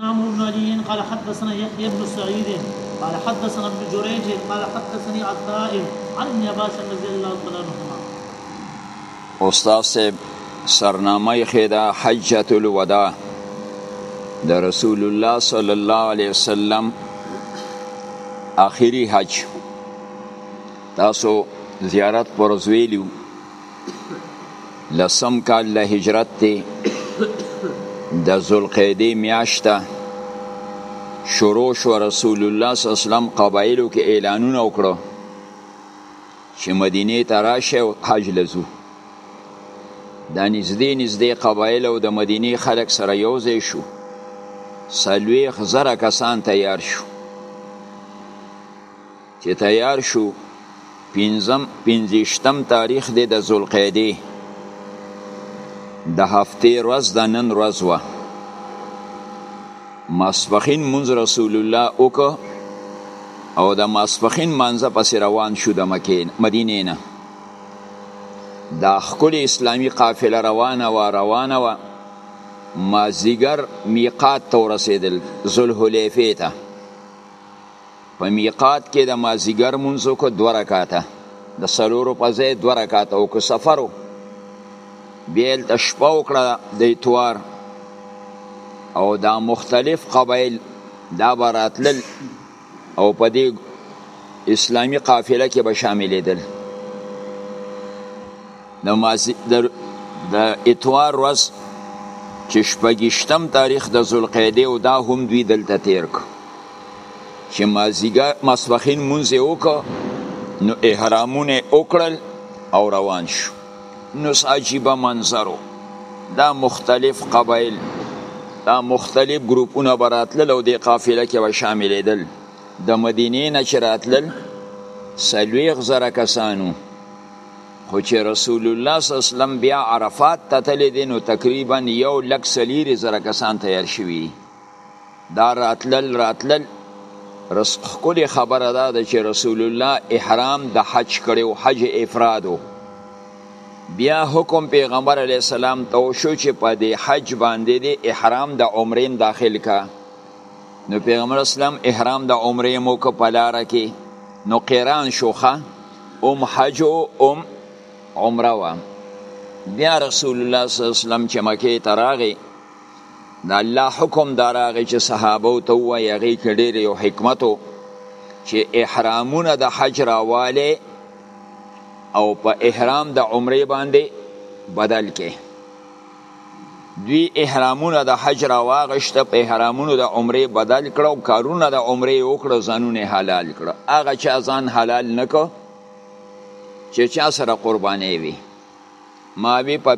عمرو بن علی قال حدثنا يحيى بن سعيد قال حدثنا ابن جريج قال حدثني عطاء عن ابن عباس رضي الله تعالى عنهما استاد صاحب سرنامه خدا حجۃ الوداع د رسول الله صلی الله علیه وسلم اخیری حج تاسو زیارت پر زویلیو لسم کال له هجرت دی د ذوالقعدې میاشته شروع شو رسول الله صلی الله علیه وسلم قبایلو کې اعلانونه وکړو چې مدینه ته راشه او حج لزو دا نږدې نږدې قبایل او د مدینه خلک سره یو ځای شو سلویخ زره کسان تیار شو چې تیار شو پنځم پنځشتم تاریخ دی د ذوالقعدې د هفتې ورځ د نن ورځ وه ماسپخین منځ رسول الله وکړه او د ماسپخین مانځه پسې روان شو د مکې مدینې نه دا ښکلې اسلامي قافله روانه وه روانه وه مازدیګر میقات ته ورسېدل ذوالحلیفې ته په میقات کې د مازیګر مونږ کو دوه رکعاته د سلورو په ځای دوه رکعاته او که سفرو بیل ته شپه وکړه د اتوار او دا مختلف قبایل دا براتلل او په دې اسلامی قافله کې به شاملېدل د مازی د د اتوار ورځ چې شپږشتم تاریخ د ذوالقعده او دا هم دوی دلته تیر کو چې مازیګر ماسپخین مونځ یې وکړ نو احرامونه یې وکړل او روان شو نو څه عجیبه منظر و دا مختلف قبایل دا مختلف ګروپونه به راتلل او دې قافله کې به شاملېدل د مدینې نه چې راتلل څلوېښت زره کسانو خو چې رسول الله صلی الله علیه وسلم بیا عرفات ته تللی دی نو تقریبا یو لک څلیری زره کسان تیار شوي دا راتلل راتلل رس خکل خبر دا ده چې رسول الله احرام د حج کړي او حج افرادو بیا حکم پیغمبر علی السلام ته شو چې په دې حج باندې د احرام د عمرې داخل کا نو پیغمبر اسلام احرام د عمرې مو کو پلار کې نو قیران شوخه ام حج او ام عمره وا بیا رسول الله صلی الله علیه وسلم چې مکه ته راغی د الله حکم دا راغی چې صحابه ته ووایي هغې کې ډېر یو حکمت و چې احرامونه د حج راوالی او په احرام د عمرې باندې بدل کې دوی احرامونه د حج راواغشته په احرامونو د عمرې بدل کړو کارونه د عمرې وکړو ځانونه حلال کړو هغه چا ځان حلال نکو چې چا سره قربانې وي ماوی په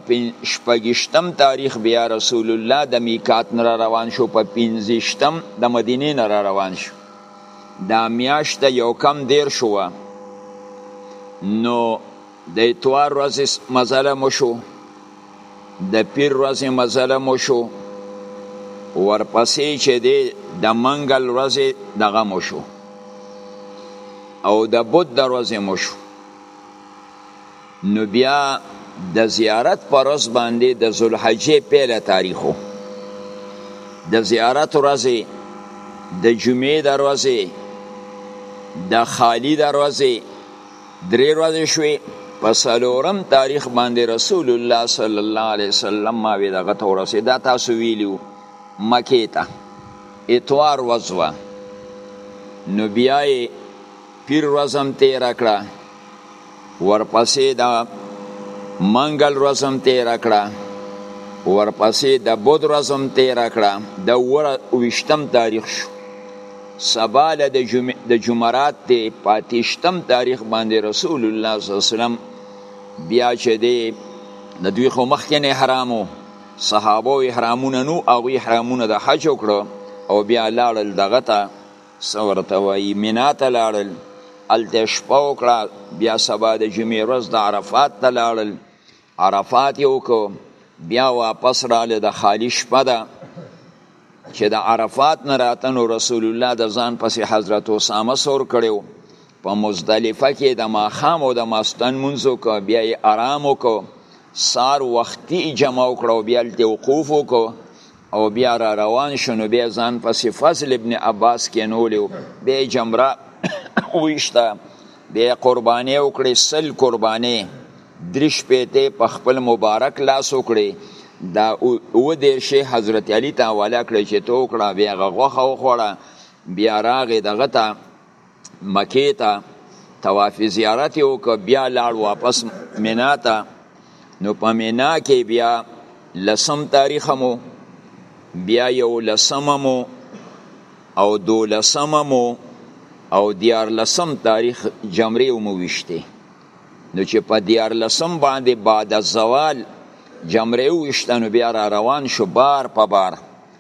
شپږشتم تاریخ بیا رسول الله د میقات نه روان شو په پنځشتم د مدینې نه روان شو دا میاشت یو کم دیر شو نو د اتوار ورځ مزله مو شو د پیر ورځ مزله مو شو ورپسې چې دی د منګل ورځ دغه مو شو او د بود د ورځ مو شو نو بیا د زیارت پر ورځ باندې د ذوالحجې پیله تاریخ و د زیارت ورځې د جمعې د ورځې د خالی د ورځې درې ورځې شوې په څلورم تاریخ باندې رسول الله صلی الله علیه وسلم ما وی دغه ته ورسېد دا تاسو ویلیو مکې ته اتوار ورځ وه نو بیا یې پیر ورځ هم تېره کړه ورپسې د منګل ورځ هم تېره کړه ورپسې د بود ورځ هم تېره کړه د اوویشتم تاریخ شو سبا له د جمع... جمرات دی پاتیشتم تاریخ باندې رسول الله صلی الله علیه وسلم بیا چې دی د دوی خو مخکې نه حرامو صحابه احرامونه نو هغوی احرامونه د حج وکړو او بیا لاړل دغه ته څه ورته وایي منا ته لاړل هلته شپه وکړه بیا سبا د جمعې ورځ د عرفات ته لاړل عرفات یې وکړو بیا واپس راله د خالی شپه ده چې د عرفات نه راتنو رسول الله د ځان پسې حضرت اسامه سور کړو په مزدلفه کې د ماښام او د ماستن مونځ وکړو بیا یې آرام وکړو سار وختي جمع وکړو بیا هلته وقوف وکړو او بیا را روان شو نو بیا ځان پسې فضل ابن عباس کینولی و بیا یې جمره وویشته بیا یې قربانۍ وکړې سل قربانۍ درې شپېتې په خپل مبارک لاس وکړې دا اودېرشې حضرت علي ته حواله کړې چې ته وکړه بیا هغه غوښه وخوړه بیا راغې دغه ته مکې ته طواف زیارت یو که بیا لاړ واپس مینا ته نو په مینا کې بیا لسم تاریخ مو بیا یو لسم مو او دو لسم مو او دیار لسم تاریخ جمرې مو وشته نو چې په دیار لسم باندې بعد الزوال جمرې وشته نو بیا را روان شو بار په بار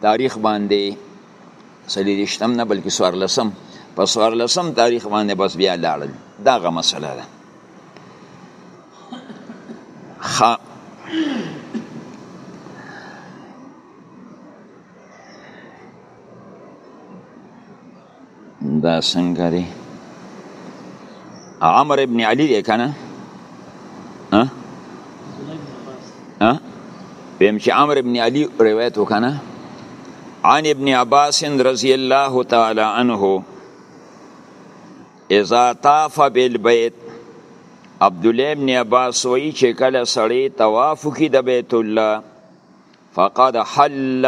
تاریخ باندې سلیریشتم نه بلکې سوارلسم په سوارلسم تاریخ باندې بس بیا لاړل دا غو مسله ده خ دا څنګه دی عمر ابن علی دی کنه ها ها بهم چې عمر ابن علی روایت وکنه عن ابن عباس رضی الله تعالی عنه اذا طاف بالبيت عبد الله ابن عباس وی چې کله سړی طواف کی د بیت الله فقد حل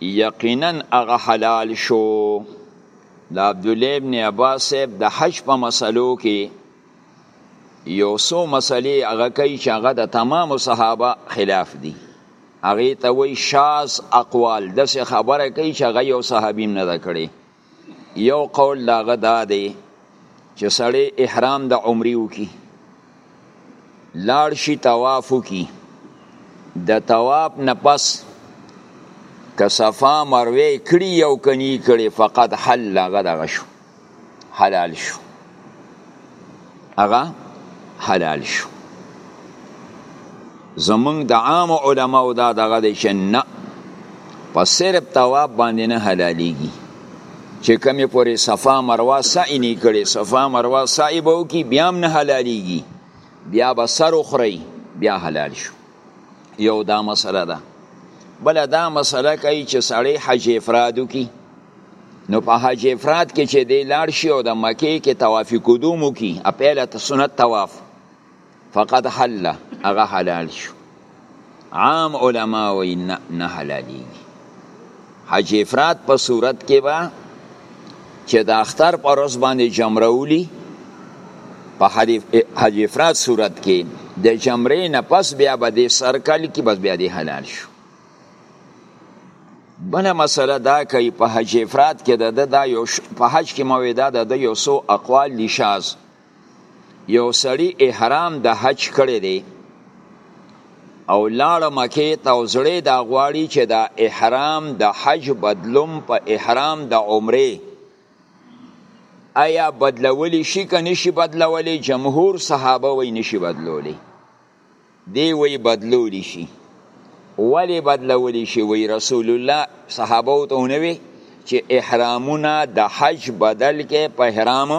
یقینا هغه حلال شو د عبد الله ابن عباس صاحب د حج په مسلو کې یو څو مسلې هغه کوي چې هغه د تمام صحابه خلاف دي هغه ته وی شاز اقوال د څه خبره کوي چې هغه یو صحابي نه کړي یو قول دا غدا دی چې سړی احرام د عمرې وکي لاړ شي طواف وکي د طواف نه پس که صفا مروه کړي یو کني کړي فقط حل لغه دغه شو حلال شو هغه حلال شو زمونږ د عام علماو دا دغه دی چې نه په صرف تواب باندې نه حلالیږي چې کمی پورې صفا مروه سعی نه کړي صفا مروه سعی به وکړي بیا هم نه حلالیږي بیا به سر وخوري بیا حلال شو یو دا مسله ده بل دا مسله کوي چې سړی حج افرادو کی نو په حج افراد کې چې دی لاړ شي او د مکې کې طواف قدوم وکي اپیله ته سنت طواف فقط حل هغه حلال شو عام علما وایي نه حلالېږي حج افراد په صورت کې به چې د اختر پر ورځ باندې جمره ولي په حج افراد صورت کې د جمرې نه پس بیا به دې سر کل کې بس بیا دې حلال شو بله مسله دا کوي په حج افراد کې د دا یو په حج کې مویدا د یو سو اقوال لشاز یو سړی احرام د حج کړی دی او لاړ مکه ته او زړه دا غواړي چې دا احرام د حج بدلوم په احرام د عمره آیا بدلولی شي که نشي بدلولی جمهور صحابه وی نشي بدلولی دی وی بدلولی شي ولی بدلولی شي وی رسول الله صحابه ته ونوي چې احرامونه د حج بدل کې په احرام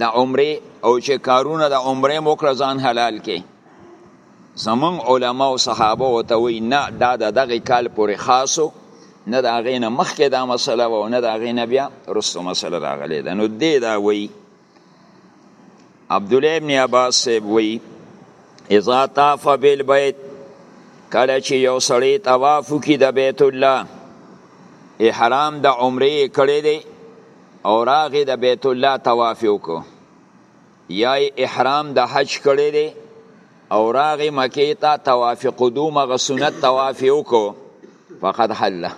د عمره او چې کارونه د عمره موکړه ځان حلال کې زمون علما او صحابه او ته وی نه دا د دغه کال پورې خاصو نه دا غینه مخکې دا مسله و نه دا غینه بیا رسو مسله راغلی ده نو دې دا وی عبد الله ابن عباس صاحب وی اذا طاف بالبيت کله چې یو سړی طواف کی د بیت الله احرام د عمره کړی دی او راغی د بیت الله طواف وکړو یا احرام د حج کړی دی او راغی مکه ته طواف قدوم غ سنت طواف وکړو فقد حله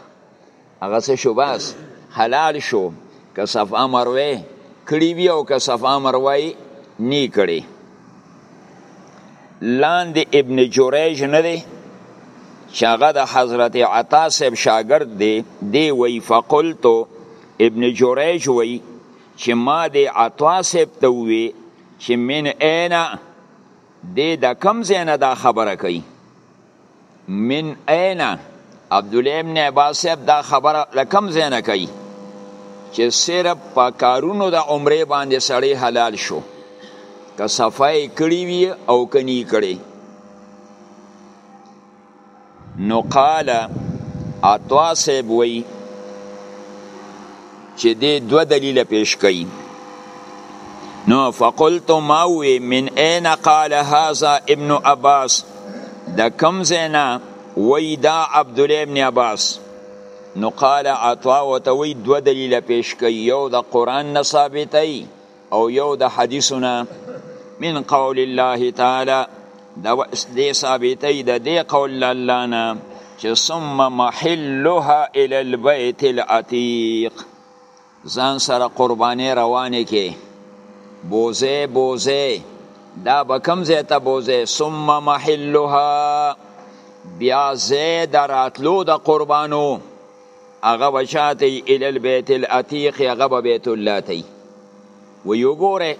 هغه څه شو بس حلال شو که صفا مروه کړی وی او که صفا مروه نی کړی لاندې ابن جوریج نه دی چې هغه د حضرت عطا صاحب شاګرد دی دی وی فقلتو ابن جوریج وی چې ما د عطا صاحب ته وی چې من اینا دی د کم ځای نه دا خبره کوي من اين عبد الله ابن عباس صاحب دا خبره لکم زینه کوي چې صرف په کارونو د عمره باندې سړی حلال شو که صفای کړی وی او کني کړی نو قال عطا صاحب وی چې دې دوه دلیل پیش کړي نو فقلت ما وی من اين قال هذا ابن عباس د کم زینا وی دا عبد الله ابن عباس نو قال عطا وتوی دو دلیل پیش کوي یو د قران نه ثابتای او یو د حدیثونه من قول الله تعالی دا دې ثابتې د دې قول الله نه چې ثم محلها الى البيت العتيق ځان سره قربانې روانې کې بوزه بوزه دا به کم ځای ته بوزه ثم محلها بیا زه د راتلو د قربانو هغه به چاته الی البیت العتیق هغه به بیت الله ته و یو ګوره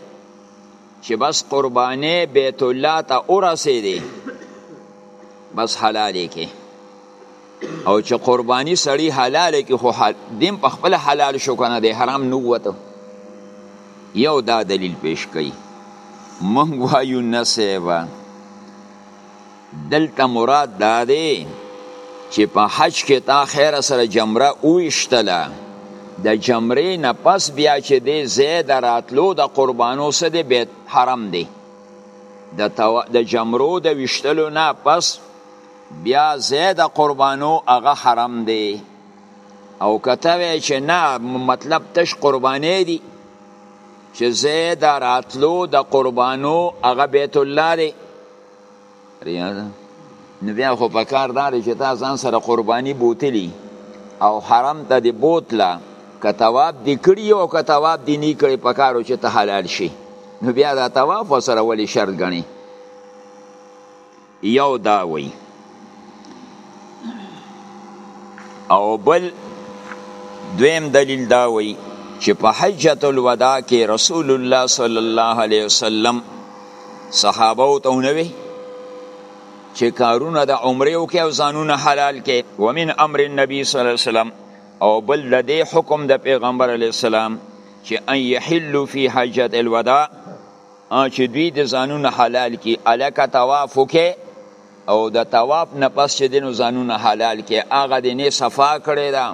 چې بس قربانې بیت الله ته ورسېدې بس حلالې کې او چې قرباني سړی حلالې کې خو حل... دیم په خپل حلال شو کنه د حرام نو وته یو دا دلیل پیش کړي مونږ وایو نسبه دلته مراد دا دی چې په حج کې تا خیر سره جمره ویشتله د جمرې نه پس بیا چې دی زید راتلو د قربانو سره دی بیت حرم دی د تو... د جمرو د ویشتلو نه پس بیا زید قربانو هغه حرم دی او کته وی چې نه مطلب تش قربانې دی چې زید راتلو د قربانو هغه بیت الله دی نو بیا خو په کار دار چې تا ځان سره قرباني بوتلی او حرم ته دی بوتله که تواب دی کړی او که تواب دی نه کړی په کارو چې ته حلال شي نو بیا دا تواب وسره ولی شرط غني یو دا وی او بل دویم دلیل دا وی چې په حجۃ الوداع کې رسول الله صلی الله علیه وسلم صحابه ته ونوي چې کارونه د عمره او کې او ځانونه حلال کې ومن امر النبي صلی الله علیه وسلم او بل د دې حکم د پیغمبر علی السلام چې ان یحل فی حجۃ الوداع چې دوی د ځانونه حلال کی الک طواف کې او د طواف نه پس چې دینو ځانونه حلال کې هغه د نه صفا کړی دا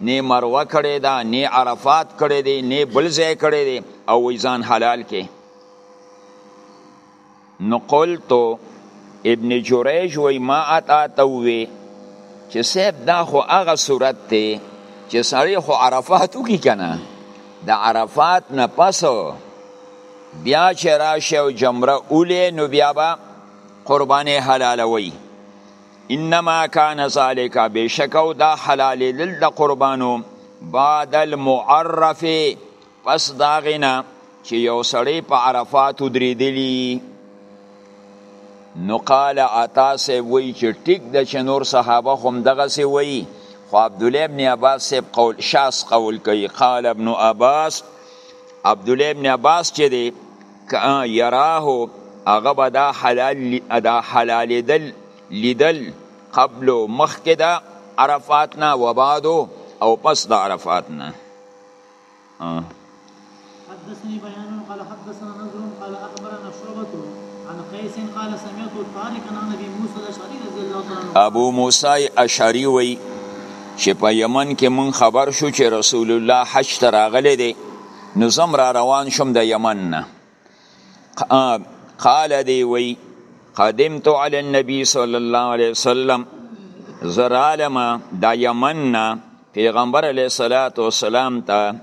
نه مروه کړی دا نه عرفات کړی دی نه بل ځای کړی دی او ځان حلال کې نو قلت ابن جریج وی ما اتا ته وی چې صاحب دا خو هغه صورت دی چې سړی خو عرفاتو کی کنه د عرفات نه پسو بیا چې راشه او جمره اولی نو بیا به قربانې حلالوي انما کان ذالک بشکاو دا حلال دل د قربانو بعد المعرف پس دا غینا چې یو سړی په عرفات درېدلی نو قال عطا سه وی چې ټیک د چې نور صحابه هم دغه سه وی خو عبد الله ابن عباس سه قول شاس قول کوي قال ابن عباس عبد الله ابن عباس چې دی یراه هغه به دا حلال دا حلال دل لیدل قبل مخکې د عرفات نه وبادو او پس د عرفات نه حدثني بيان قال حدثنا نذر قال اخبرنا شعبة عن قيس قال سمعت طارقا عن ابي موسى الاشعري رضي الله عنه ابو موسى اشعري وي چې په یمن کې مون خبر شو چې رسول الله حج ته راغلی دی نو زم را روان شوم د یمن نه قال دی وی قدمت علی النبی صلی الله علیه وسلم زرالم دا یمن پیغمبر علیه الصلاۃ والسلام ته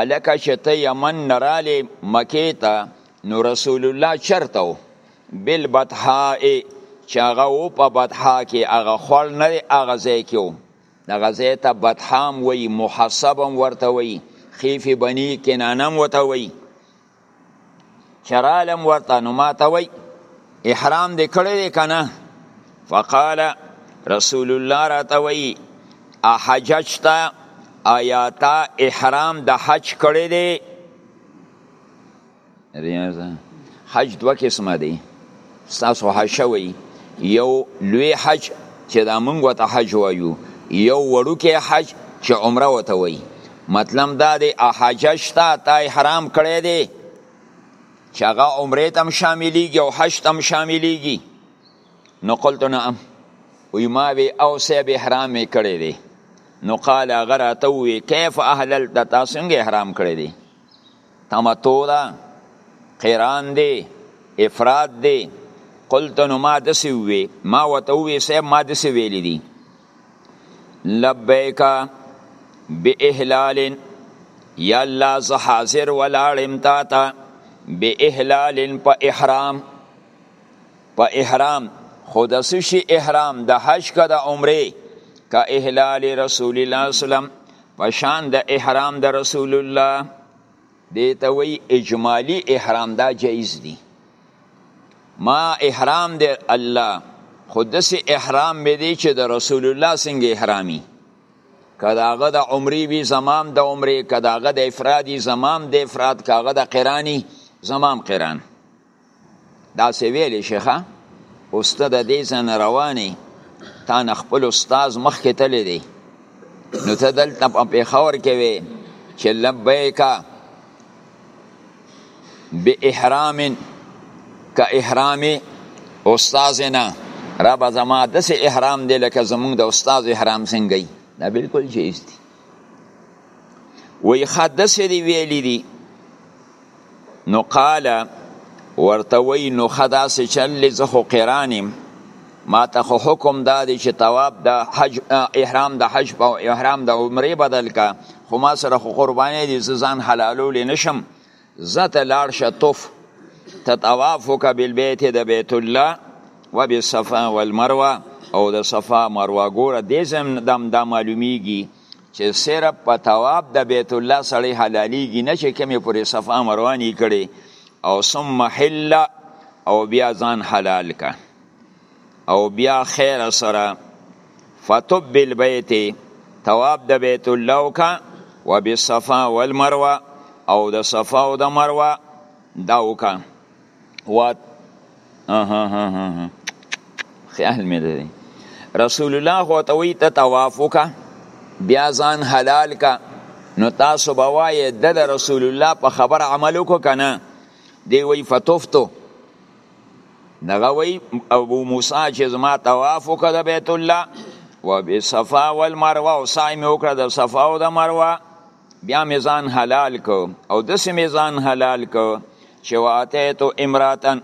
الکه چې ته یمن نرالی مکې ته نو رسول الله چرته و بل بطحاء چې هغه و په بطحاء کې هغه خوړ نه دی هغه ځای کې و دغه ځای ته بطحام وایي محسب هم ورته وایي خیف بني کنانه هم ورته وایي چرالم ورته نو ما ته وای احرام دې کړی دی که نه فقال رسول الله راته وای احججت آیا تا احرام د حج کړی دی حج دوه قسمه دی ستاسو حج شوی یو لوی حج چې دا مونږ ته حج وایو یو وړوکی حج چې عمره وته وایي مطلب دا دی احجج تا تا احرام کړی دی چې هغه عمره تم شاملیږي او حج تم شاملیږي نو قلت نعم وی ما وی او سیب احرام می کړی دی نو قال غراته وی کیف اهلل د تاسو احرام کړی دی تمتع ده قران دی افراد دی قلت نو ما دسی وی ما وته وی صاحب ما دسی ویلی دی لبیک باهلال یا الله ز حاضر ولاړم تا ته باهلال په احرام په احرام خود سشي احرام د حج کا د عمره کا اهلال رسول الله صلی الله علیه وسلم پشان د احرام د رسول الله دیته وی اجمالی احرام دا جایز دی ما احرام دی الله خودسی احرام می دی چې د رسول الله څنګه احرامی کداغه د عمری وی زمام د عمری کداغه د افرادی زمام د افراد کاغه د قرانی زمام قران دا څه ویلې شیخه اوسته د دې ځنه رواني تا نه خپل استاد مخکې تللی دی نو ته دلته په پېښور کې وې چې لبیکا به احرام که احرام استاد نه رب زما دسې احرام دی لکه زمونږ د استاد احرام څنګه دا بالکل جایز دی وی خدسه دی ویلی دی نو قال ورته وی نو خدا سه چل زه خو قرانم ما ته خو حکم دا دی چې تواب د حج احرام د حج او احرام د عمره بدل کا خو ما سره خو قربانې دي ځان حلالول نشم زت لاړ شطف تطوافک بالبیت د بیت الله وبالصفا والمروه او د صفا مروه ګوره دې زم دم دا معلومیږي چې صرف په تواب د بیت الله سړی حلالیږي نه چې کمی پورې صفا مروانی کړي او ثم حل او بیا ځان حلال کا او بیا خیر سره فتب بالبیت تواب د بیت الله وکا وبالصفا والمروه او د صفا او د مروه دا وکا وات اها ها ها خیال مې دی رسول الله خو ته وی ته طواف وکا بیا ځان حلال کا نو تاسو به وایې د رسول الله په خبر عمل وکړو کنه دی وی فتفتو دغه وی ابو موسی چې زما طواف وکړ د بیت الله و بصفا والمروه او سعی مې وکړ د صفا او د مروه بیا مې ځان حلال کو او داسې مې ځان حلال کو چې واتیتو امراتن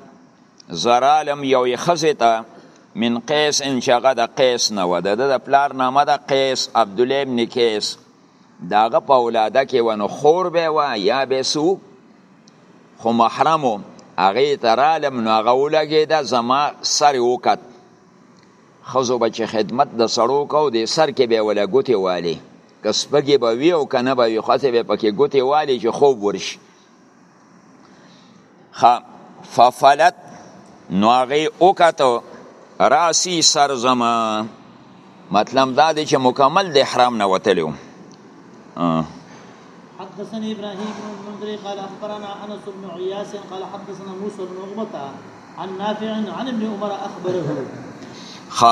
زرالم یو یې ښځې ته من قیس ان چې هغه د قیس نه وه د ده د پلار نامه ده قیس عبدالله ابن قیس د هغه په اولاده کې وه نو خور به یې وه یا به یې څه خو محرم و هغې ته رالم نو هغه ولګېده زما سر یې وکت ښځو به چې خدمت د سړو کو د سر کې به ولا ګوتې والي که سپږې به وي او که نه به وي ښځې به پکې ګوتې والي چې خوب ورشي ففلت نو هغې وکتو راسي سر زما مطلب دا دی چې مکمل د احرام نه وتلی حدثني ابراهيم بن المنذر قال اخبرنا انس بن عياس قال حدثنا موسى بن عقبه عن نافع عن ابن عمر اخبره خ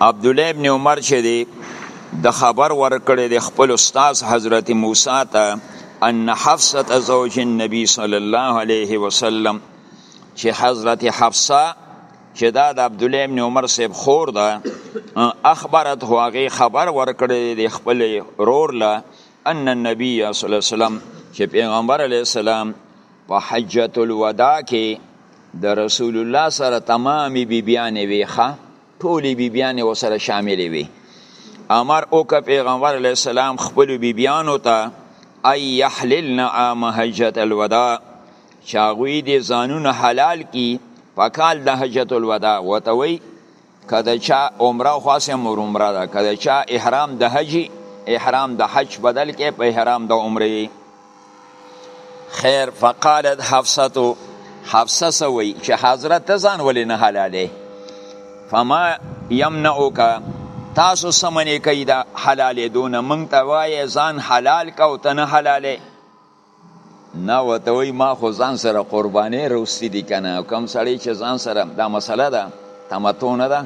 عبد الله ابن عمر چې دی د خبر ورکړی د خپل استاد حضرت موسی ته ان حفصه زوج النبي صلی الله علیه وسلم چې حضرت حفصه چې دا د عبد الله ابن عمر صاحب خور ده اخبرت هو هغه خبر ورکړی د خپل رور له ان النبي صلی الله علیه وسلم چې پیغمبر علی السلام په حجۃ الوداع کې د رسول الله سره تمامي بیبیانې ویخه ټولې بیبیانې وسره شاملې وي امر او که پیغمبر علی السلام خپل بیبیانو ته ای یحللن عام حجۃ الوداع چې هغوی دې ځانونه حلال کی په کال د حجت الوداع وته وی که د چا عمره خو هسې مور عمره ده که د چا احرام د حجي احرام د حج بدل کې په احرام د عمره خیر فقالت حفصتو حفصه سوی چې حضرت ته ځان ولې نه حلالې فما یمنعوک تاسو سمنې کوي د حلالې دونه مونږ ته وایې ځان حلال کو ته نه حلالې نه وته وای ما خو ځان سره قربانې روستي دي کنه کم سړی چې ځان سره دا مسله ده تمتو نه ده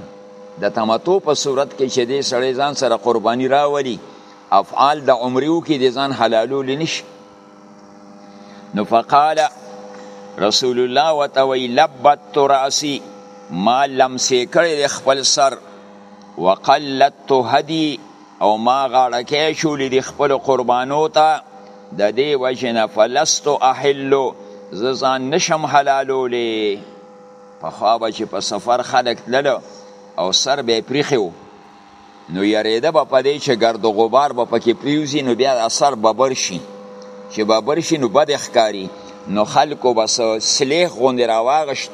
د تمتو په صورت کې چې دې سړی ځان سره قرباني راولي افعال د عمریو کې د ځان حلالو لنش نو فقال رسول الله وتوي لبت تراسی ما لمسې کړې خپل سر وقلت هدی او ما غاړکې چولې دي خپل قربانو ته د دې وجې نه فلست احلو زه ځان نشم حلالولی پخوا به چې په سفر خلک تللو او سر به یې پریښی و نو یریده به په دې چې ګرد و غبار به پکې پریوځي نو بیا سر ببر شي چې ببر شي نو بد ښکاري نو خلکو به سلیخ غوندې راواغشت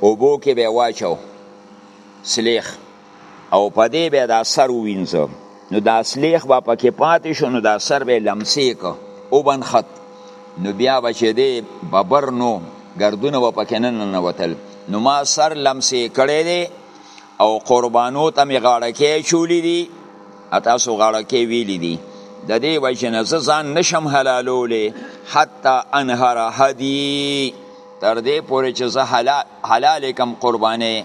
اوبو کې به یې واچو سلیخ او په دې به دا سر وینځه نو دا سلیخ به پکې پاتې شو نو دا سر به لمسې که او بن خط نو بیا به چې دی ببر نو ګردونه به پکې نه ننوتل نو ما سر لمسې کړی دی او قربانو ته مې غاړکې چولی دي تاسو غاړکې ویلی دي د دې وجه نه زه ځان نشم حلالولی حتی انهر هدی تر دې پورې چې زه حلال کم قربانې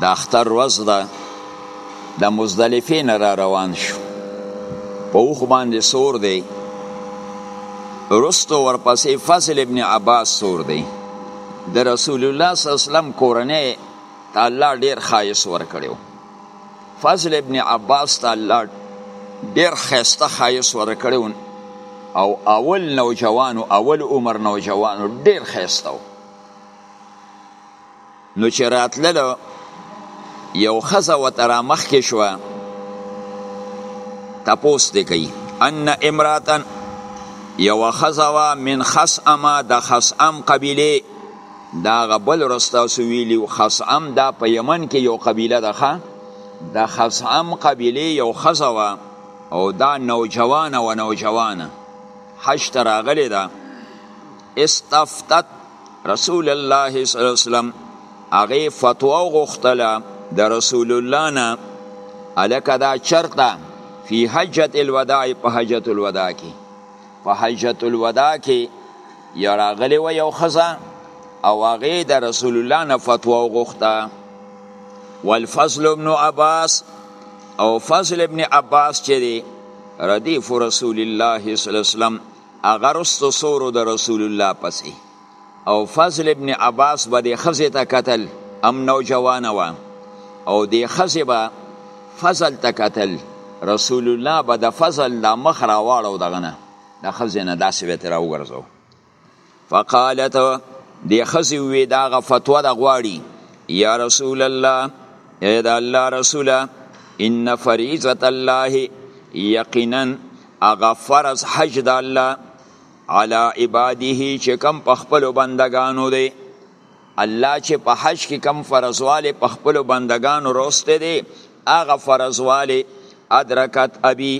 د اختر ورځ ده د مزدلفې نه را روان شو په اوخ باندې سور دی رستو ورپسې فضل ابن عباس سور دی د رسول الله صلی الله علیه وسلم کورنۍ ته الله ډیر خایس ورکړو فضل ابن عباس ته الله ډیر خیسته خایس ورکړو او اول نوجوانو اول عمر نوجوانو ډیر خیسته نو چې راتللو یو خزه وترا مخکې شو تپوس دی کوي ان امراتن یو خزه وا من خصم د خصم قبیله دا غبل رستا سو ویلی خصم دا په یمن کې یو قبیله ده د خصم قبیله یو خزه وا او دا نوجوان و نوجوان حشت راغلی ده استفتت رسول الله صلی الله علیه وسلم هغه فتوا غوښتله د رسول الله نه الکه دا چرته فی حجت الوداع په حجت الوداع کې په حجت الوداع کې یا راغلی و یو خزه او هغه د رسول الله نه فتوا غوښته والفضل ابن عباس او فضل ابن عباس چې دی ردیف رسول الله صلی الله علیه وسلم هغه رستو سورو د رسول الله پسې او فضل ابن عباس به د خزې ته قتل ام نوجوانه وه او د خزې به فضل ته قتل رسول الله به د فضل د مخ راواړو دغه نه د خزې نه داسې به تر وګرځو فقالت دی خزی وی دا غ فتوا د غواړي یا رسول الله اے دا الله رسوله ان فریضه الله یقینا اغه فرض حج د الله علی عباده چې کم په خپل بندگانو دی الله چې په حج کې کم فرضواله په خپل بندگانو روسته دی اغه فرضواله ادرکت ابي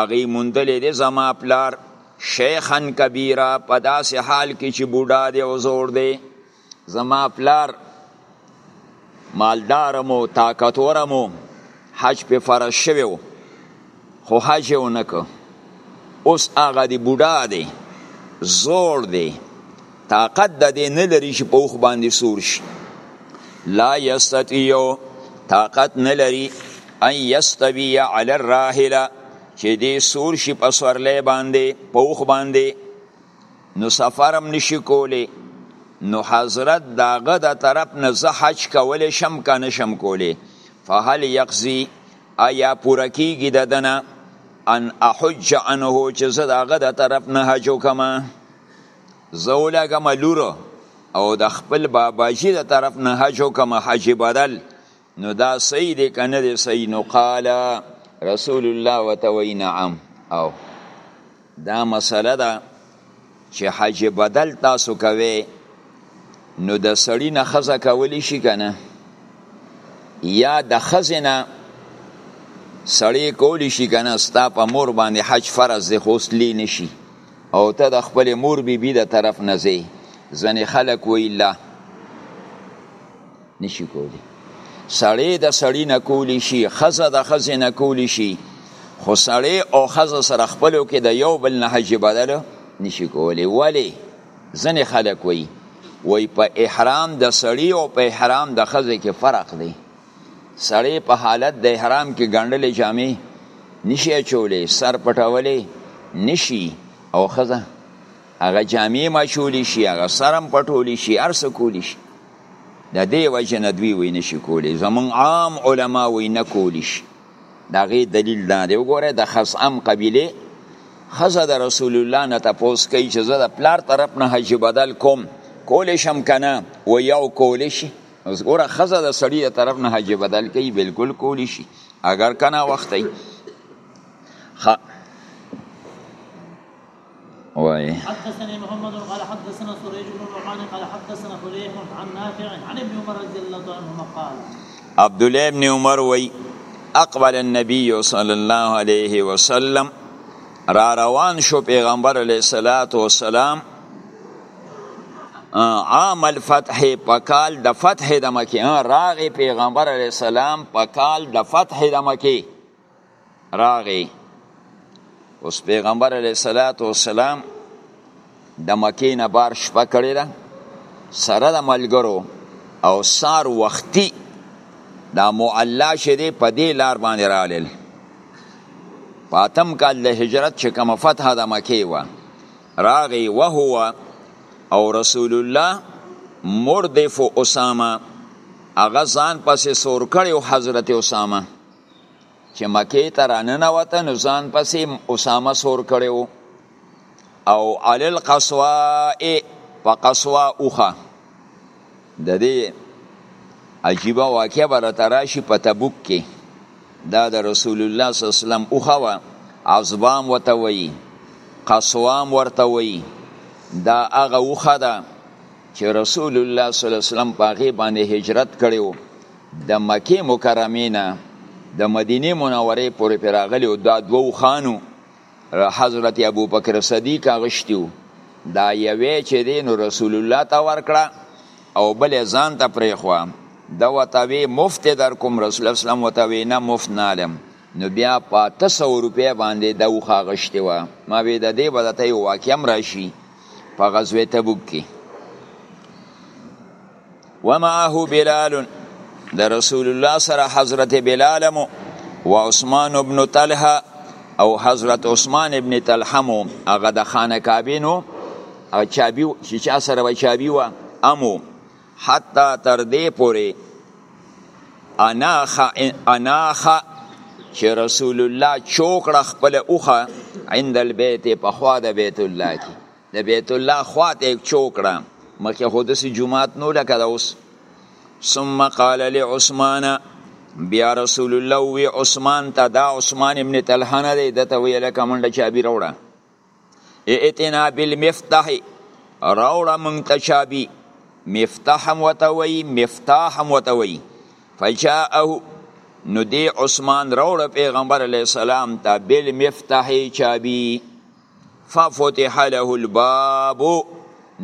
اغه مندلې دي زما پلار شیخا کبیرا په داسې حال کې چې بوډا دی او زور دی زما پلار مالدار مو طاقتور مو حج په فرض شوی و خو حج یې ونه که اوس هغه دی بوډا دی زور دی طاقت د دې نه لري چې په اوښ باندې سور شي لا یستطیع طاقت نه لري ان یستوی علی الراحله چې دی سور شي په سورلۍ باندې په اوښ باندې نو سفر هم نشي کولی نو حضرت داغه د طرف نه زه حج کولی شم که نه شم کولی فهل یقضي ایا پوره کیږي د دنه ان احج عنه چې زه داغه د طرف نه حج وکم زه ولګم لور او د خپل باباجي د طرف نه حج وکم حج بدل نو دا صحیح دی که نه دی صحیح نو قال رسول الله ورته وایي نعم او دا مسله ده چې حج بدل تاسو کوئ نو د سړی نه ښځه کولی شي که نه یا د ښځې نه سړی کولی شي که نه ستا په مور باندې حج فرض دی خو اوس لی نه شي او ته د خپلې مور بیبي بی د طرف نه ځې ځینې خلک وایي له نشي کولی سړی د سړی نه کولی شي خزه د خزه نه کولی شي خو سړی او خزه سره خپلو کې د یو بل نه حج بدل نشي کولی ولی ځنې خلک وي وای په احرام د سړی او په احرام د خزه کې فرق دی سړی په حالت د احرام کې ګڼلې جامې نشي اچولې سر پټولې نشي او خزه هغه جامې مچولی شي هغه سرم پټولی شي هر څه کولی شي د دې وجه نه دوی وی نشي کولی زمون عام علما وی نه کولی شي دا غي دلیل دا دی وګوره د خصم قبیله خزه د رسول الله نه تاسو کوي چې زه د پلار طرف نه حج بدل کوم کول شم کنه و یو کول شي اوس ګوره خزه د سړی د طرف نه حج بدل کوي بالکل کول شي اگر کنه وخت خ وای حدثني محمد قال حدثنا سريج بن نعمان قال حدثنا فليح عن نافع عن ابن عمر رضي الله عنهما قال عبد الله بن عمر وای اقبل النبي صلى الله عليه وسلم را روان شو پیغمبر علیه الصلاۃ والسلام عام الفتح په کال د فتح د مکه راغی پیغمبر علی السلام په کال د فتح د مکه راغی اوس پیغمبر علیه الصلاۃ والسلام د مکې نه بار شپه کړې ده سره د ملګرو او سار وختي دا معلا شری په دې لار باندې رالل پاتم کال د هجرت چې کوم فتح د مکې و راغی وهو او رسول الله مردف اسامه هغه ځان پسې سور کړی او حضرت اسامه چې مکې ته راننوته نو ځان پسې اسامه سور کړی وو او علی القصوا په قصوا اوخه د دې عجیبه واقعه به راته راشي په تبوک کې دا د رسول الله صلی الله علیه وسلم اوخه وه عزبام ورته وایي قصوام ورته وایي دا هغه اوخه ده چې رسول الله صلی الله علیه وسلم په هغې باندې هجرت کړی و د مکې مکرمې نه د مدینې منورې پورې پرې راغلي او دا دوه اوښانو حضرت ابوبکر صدیق اغشتي وو دا یوې چې دی نو رسول الله ته ورکړه او بلې ځان ته پرېښوه ده ورته وې مفت یې در کوم رسول الله اسلام ورته وې نه مفت نه علم نو بیا په اته سوه روپۍ باندې دا اوښه اغشتې وه ما وې د دې به درته یو واقعه هم راشي په غزوې تبوک کې ومعه بلال د رسول الله سره حضرت بلال مو و عثمان ابن طلحه او حضرت عثمان ابن طلحه مو هغه د خانه کعبه نو هغه چابي چې چا سره و چابي و امو حتی تر دې پورې اناخ اناخ چې رسول الله چوکړه خپل اوخه عند البيت په خوا د بیت الله کې د بیت الله خواته یک چوکړه مخه خودسی جمعات نو لکه دا اوس ثم قال لعثمان بیا رسول الله وی عثمان ته دا عثمان ابن طلحه نه دی دته وی لکه منډه چابی راوړه ائتنا بالمفتاح راوړه مونږ ته چابی مفتاح هم وته وی مفتاح هم وته وی فجاءه نو دی عثمان راوړه پیغمبر علی السلام ته بالمفتاح چابی ففتح له الباب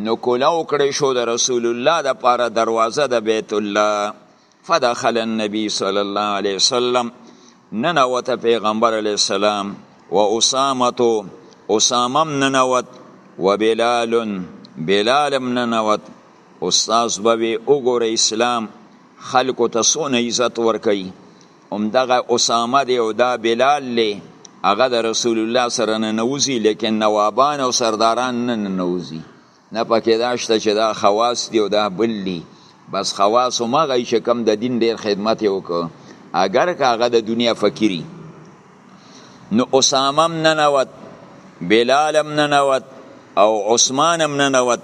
نو کولاو کړی شو د رسول الله د پاره دروازه د بیت الله فدخل النبي صلی الله علیه وسلم ننوت پیغمبر علیه السلام و اسامه اسامه ننوت و بلال بلال ننوت استاد به وګوره اسلام خلکو ته سونه عزت ورکي همدغه اسامه دی او دا بلال دی هغه د رسول الله سره نه نوځي لیکن نوابان او سرداران نه نوځي نه پکې دا شته چې دا خواص دی او دا بل دی بس خواص مغه چې کم د دین ډیر خدمت وکړو اگر که هغه د دنیا فقیری نو اسامه هم ننوت بلال هم ننوت او عثمان هم ننوت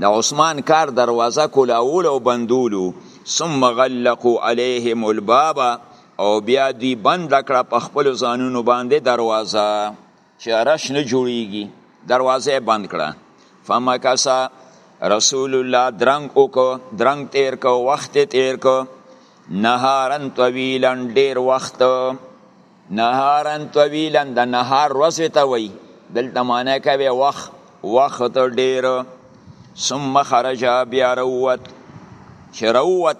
د عثمان کار دروازه کولاول او بندولو ثم غلقوا عليهم الباب او بیا دوی بند کړه په خپل ځانونو باندې دروازه چې رش نه جوړیږي دروازه بند کړه فمکسا رسول الله درنګ وکړو درنګ تیر کو وخت تیر کو نهارن طویلا ډیر وخت نهارن طویلا د نهار ورځ ته وای دلته معنی کوي وخت وخت ډیر ثم خرج بیا روت چې روت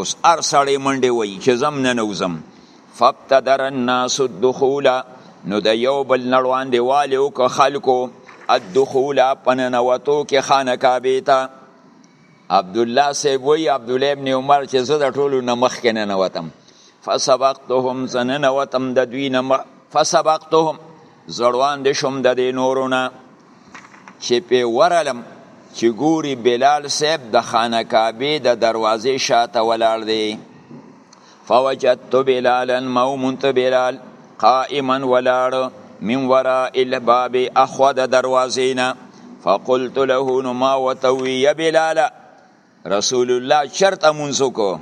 اوس ار سړی منډه وای چې زم نه نوزم فابتدر الناس الدخول نو د یو بل نړوان دی والی او که خلکو الدخول پننوتو کې خانه کابه ته عبدالله صاحب وی عبدالله ابن عمر چې زه د ټولو نه مخکې ننوتم فسبقتهم زه ننوتم د دوی نه فسبقتهم زه وړاندې شوم د دې نورو نه چې پې ورلم چې ګوري بلال صاحب د خانه کعبې د دروازې شاته ولاړ دی فوجدت بلالا مومنت بلال قائما ولاړ من وراء الباب اخوا د دروازې نه فقلت له نو ما ورته وویل یا بلاله رسول الله چرته مونځ وکړو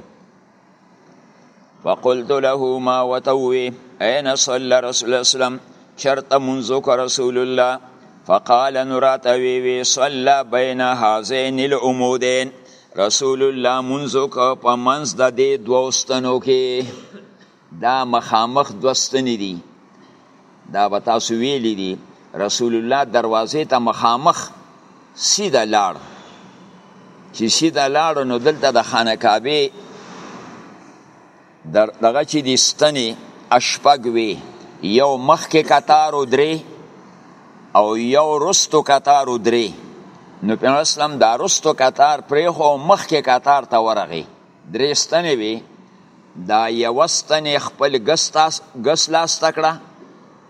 فقلت له ما ورته وویل اين صلى رسول الله وسلم چرته مونځ وکړو رسول الله فقال نو راته ویوی صلى بين هذين العمودين رسول الله منځ وکړ په منځ د دې دوو ستنو کې دا مخامخ دوه ستنې دي دا به تاسو ویلي دي رسول الله دروازې ته مخامخ سیده لاړ چې سیده لاړ نو دلته د خانه کعبې در دغه چې دی ستنی اشپګ وی یو مخکې کتار او درې او یو رستو کتار او درې نو پیغمبر اسلام دا رستو کتار پرې خو مخکې کتار ته ورغی درې ستنې وی دا یو ستنې خپل ګس تاس ګس لاس تکړه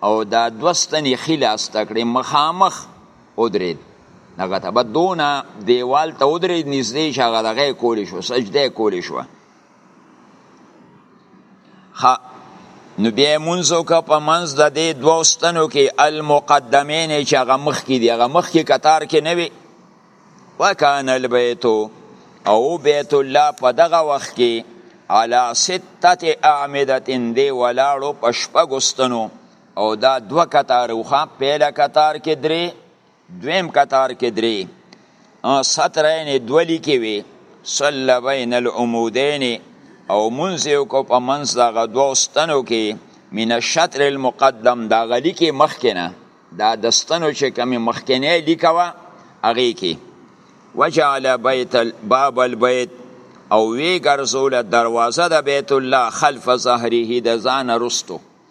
او دا دو ستنې خلاص تکړه مخامخ او درې دغه ته بدونه دیوال ته ودرې نږدې شغه دغه کولې شو سجده کولې شو ها نو بیا مونږ وکړه په منځ د دې دوو ستنو کې المقدمین چې هغه مخکې دي هغه مخکې کتار کې نه وي وکان البیت او بیت الله په دغه وخت کې علا سته اعمده دی ولاړو په شپږو ستنو او دا دوه کتار وخه پیله کتار کې درې دویم کتار کې درې او سطرین دو لیکې وي صلی بین العمودین او منځ یو کو په منځ دغه دوو ستنو کې من الشطر المقدم دا غلی کې مخکې نه دا د ستنو چې کمی مخکینه لیکه وه هغې کې وجعل بیت باب البیت او وی ګرځول دروازه د بیت الله خلف ظهره د ځان رستو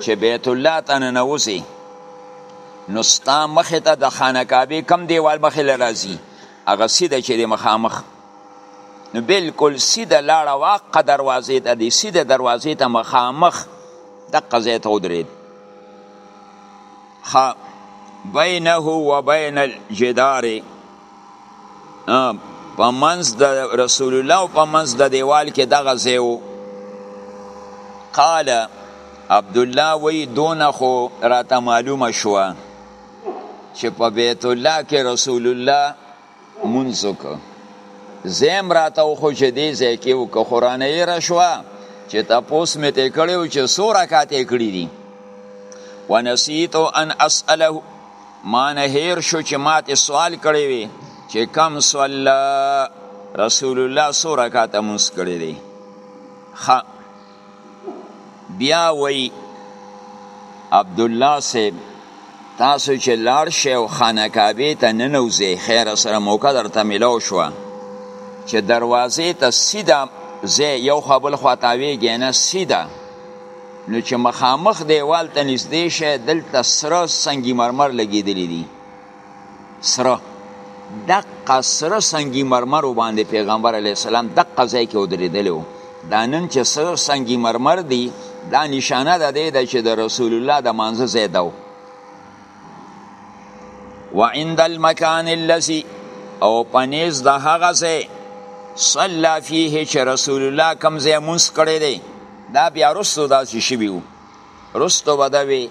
چې بیت الله ته ننوځې نو ستا مخې ته د خانه کعبې کم دیوال مخې له راځي هغه سیده چې د مخامخ نو بلکل سیده لاړه واقع دروازې ته دی سیده دروازې ته مخامخ دقه ځای ته ودرېد بینه و بین الجدار په منځ د رسول الله او په منځ د دیوال کې دغه ځای و قال عبدالله وی دونه خو راته معلومه شوه چې په بیت الله کې رسول الله منځ وکړ زیم راته خو چې دې ځای کې وکړ خو رانه یې را شوه چې تپوس مې ته کړی و چې څو رکعتې کړي دي ونسیت ان اسأله ما نه هیر شو چې ماته سوال کړی وي چې کم صلی رسول الله سو رکعات مونږ کړی دی خ بیا وی عبد الله صاحب تاسو چې لاړ شئ او خانه کعبه ته ننوځئ خیر سره موقع درته ملو شو چې دروازې ته سیده زه یو خپل خواته ویږي نه سیده نو چې مخامخ دیوال ته نږدې شي دلته سره سنگي مرمر لګېدلي دي سره دقه سره سنگي مرمر باندې پیغمبر علی السلام دقه ځای کې ودرېدلی و دا نن چې سره سنگي مرمر دي دا نشانه ده دی چې د رسول الله د مانځه ځای ده وعند المکان الذي او پنیز د هغه ځای صلی فيه چې رسول الله کم ځای مونږ کړی دی دا بیا رستو داسې شوي وو رستو به دا وي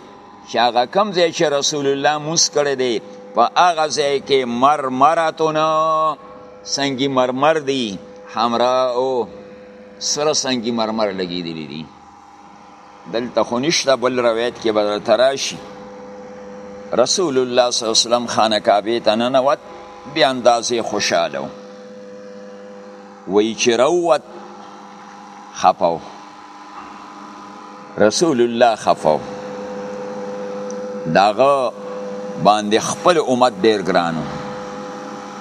چې هغه کم ځای چې رسول الله مونږ کړی دی په هغه ځای کې مرمرتونه سنگي مرمر دی حمراء او سره سنگي مرمر لګېدلي دي دلته خو نشته بل روایت کې به درته راشي رسول الله صلی الله علیه وسلم خانه کعبې ته ننوت بې اندازې خوشحاله و وایي چې راووت خفه و رسول الله خفه و د هغه باندې خپل امت ډېر ګران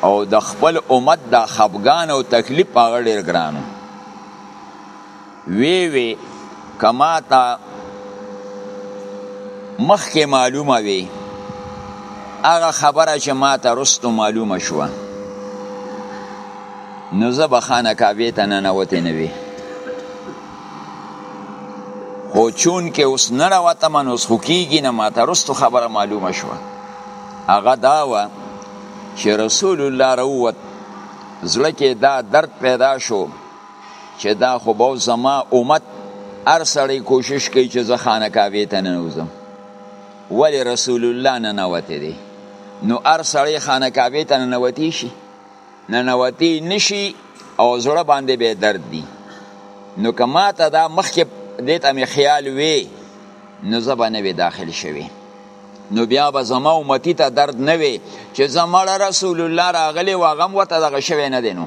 او د خپل امت دا خفګان او تکلیف هغه ډېر ګران و وی وی کما تا مخکې معلومه وی هغه خبره چې ما ته رستو معلومه شوه نو زه به خانه کعبې ته ننوتې نه وي خو چون کې اوس نه راوتم نو اوس خو کېږي نه ما ته رستو خبره معلومه شوه هغه دا وه چې رسول الله راووت زړه کې دا درد پیدا شو چې دا خو به زما امت هر سړی کوشش کوي چې زه خانه کعبې ته ننوځم ولې رسول الله ننوتی دی نو هر سړی خانه کعبې ته ننوتی شي ننوتی نشي او زړه باندې به درد دی نو که ما ته دا مخکې دې ته مې خیال وی نو زه به نه وی داخل شوی نو بیا به زما امتی ته درد نه وی چې زما رسول الله راغلی و هغه هم ورته دغه شوی نه دی نو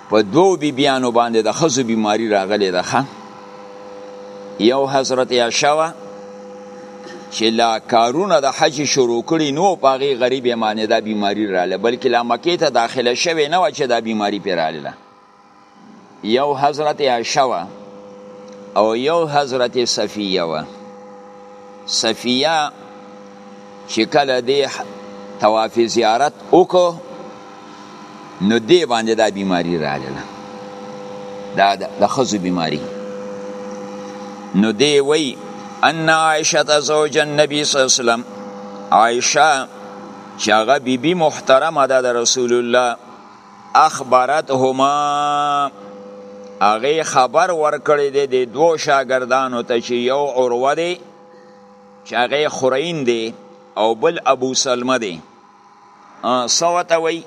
په دوو بیبیانو باندې د ښځو بیماری راغلی ده ښه یو حضرت عایشه وه چې لا کارونه د حج شروع کړي نو په هغې غریبې باندې دا بیماری راله بلکې لا مکې ته داخله شوې نه وه چې دا بیماری پرې راله یو حضرت عایشه وه او یو حضرت صفیه وه صفیه چې کله دی طواف زیارت وکړو نو دی باندې دا بیماری راغله دا د خزو بیماری نو دی وی ان عائشه زوج النبي صلی الله علیه وسلم عائشه چې هغه بیبي محترمه ده د رسول الله اخبرتهما هغه خبر ورکړی دی د دوه شاګردانو ته چې یو عروه دی چې هغه خرین دی او بل ابو سلمه دی سوته وی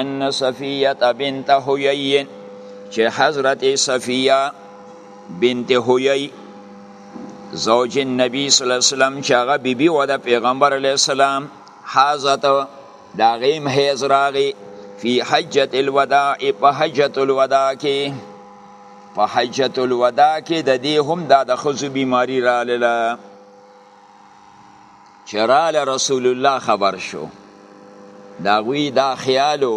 ان صفیه بنت حیی چې حضرت صفیه بنت حیی زوج النبی صلی الله علیه وسلم چې هغه بیبي و د پیغمبر علیه السلام حاضت دا غیم حیز راغی فی حجت الوداع په حجت الوداع کې په حجت الوداع کې د دې هم دا د خزو بیماری رااله چې رااله رسول الله خبر شو دا غوی دا خیالو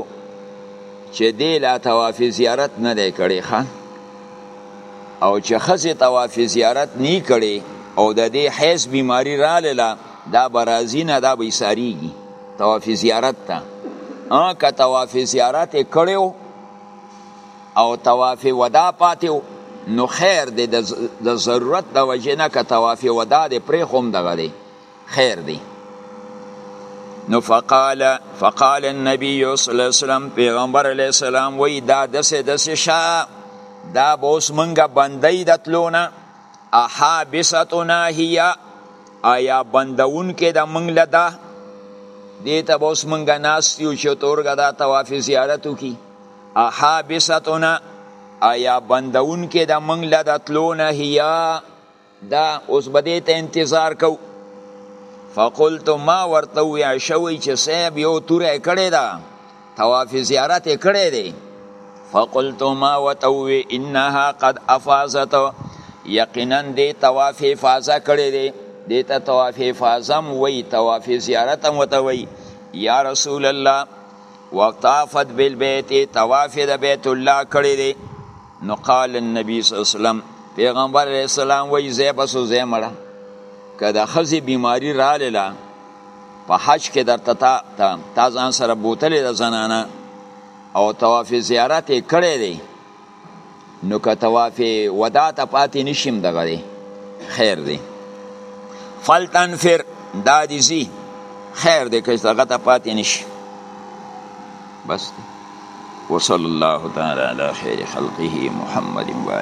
چې دې لا طواف زیارت نه دی کړی ښه او چې خزه طواف زیارت نی کړي او د دې حیث بیماری رااله دا برازینه دا به ساریږي طواف زیارت ته ا که طواف زیارت کړو او طواف ودا پاتې و نو خیر دی د ضرورت د وجې نه که طواف ودا دی پرې خوم دغه دی خیر دی نو فقال فقال النبي صلی الله علیه وسلم پیغمبر علیه السلام وی دا دسه دسه شا دا بوس منګه بندې دتلونه احابستنا هي آیا بندون کې د منګ لدا دې ته بوس منګه ناس یو چې تورګه دا طواف زیارت کی احابستنا ایا بندون کې د منګ لدتلونه هيا دا اوس بده ته انتظار کو فقلت ما ورته وی شوی چې صاحب یو توره کړی دا طواف زیارت کړی دی فقلت ما وتوي انها قد افازت یقینا دی طواف افاظه کړی دی دی ته طواف افاظه وی طواف زیارت وتوي یا رسول الله وطافت بالبيت طواف د بیت الله کړی دی نو قال النبي صلی الله علیه وسلم پیغمبر علیه السلام وی زه بس زه مړه که د خزي بیماری رااله په حج کې درته تا تا, تا ځان سره بوتلې د زنانه او طواف زیارت کړی دی نو که طواف ودا ته پاتې نشم دغه دی خیر دی فلتنفر دا دی زی خیر دی که دغه ته پاتې نشي بس دی وصلی الله تعالی علی خیر خلقه محمد و